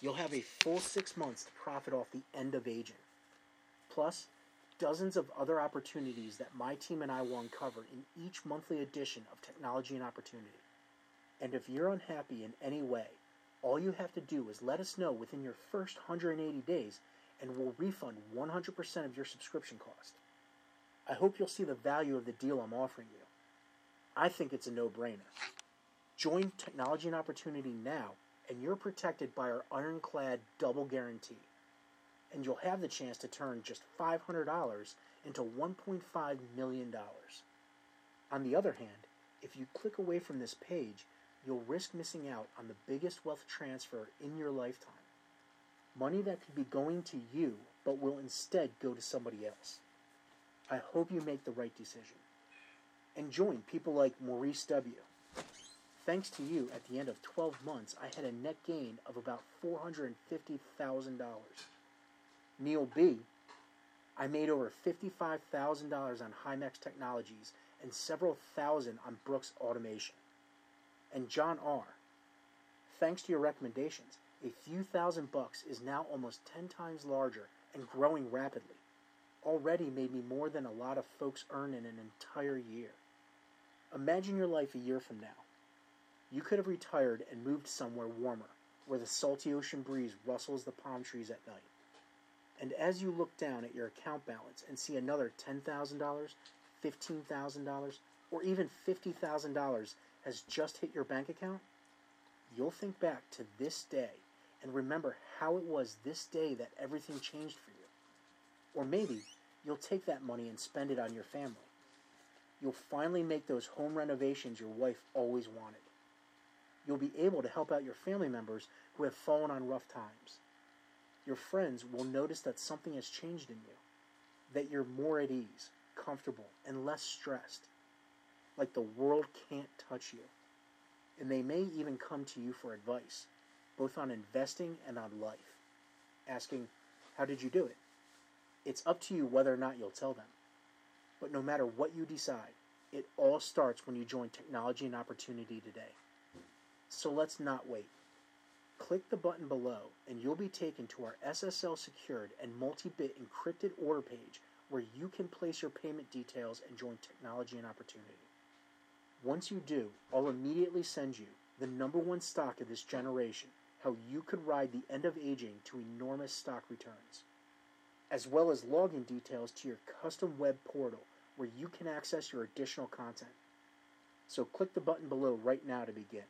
You'll have a full six months to profit off the end of aging. Plus, dozens of other opportunities that my team and I will uncover in each monthly edition of Technology and Opportunity. And if you're unhappy in any way, all you have to do is let us know within your first 180 days and we'll refund 100% of your subscription cost. I hope you'll see the value of the deal I'm offering you. I think it's a no brainer. Join Technology and Opportunity now, and you're protected by our ironclad double guarantee. And you'll have the chance to turn just $500 into $1.5 million. On the other hand, if you click away from this page, you'll risk missing out on the biggest wealth transfer in your lifetime. Money that could be going to you, but will instead go to somebody else. I hope you make the right decision. And join people like Maurice W. Thanks to you, at the end of 12 months, I had a net gain of about $450,000. Neil B. I made over $55,000 on Himax Technologies and several thousand on Brooks Automation. And John R. Thanks to your recommendations, a few thousand bucks is now almost 10 times larger and growing rapidly. Already made me more than a lot of folks earn in an entire year. Imagine your life a year from now. You could have retired and moved somewhere warmer, where the salty ocean breeze rustles the palm trees at night. And as you look down at your account balance and see another $10,000, $15,000, or even $50,000 has just hit your bank account, you'll think back to this day and remember how it was this day that everything changed for you. Or maybe you'll take that money and spend it on your family. You'll finally make those home renovations your wife always wanted. You'll be able to help out your family members who have fallen on rough times. Your friends will notice that something has changed in you, that you're more at ease, comfortable, and less stressed, like the world can't touch you. And they may even come to you for advice, both on investing and on life, asking, How did you do it? It's up to you whether or not you'll tell them. But no matter what you decide, it all starts when you join Technology and Opportunity today. So let's not wait. Click the button below and you'll be taken to our SSL secured and multi bit encrypted order page where you can place your payment details and join Technology and Opportunity. Once you do, I'll immediately send you the number one stock of this generation how you could ride the end of aging to enormous stock returns, as well as login details to your custom web portal where you can access your additional content. So click the button below right now to begin.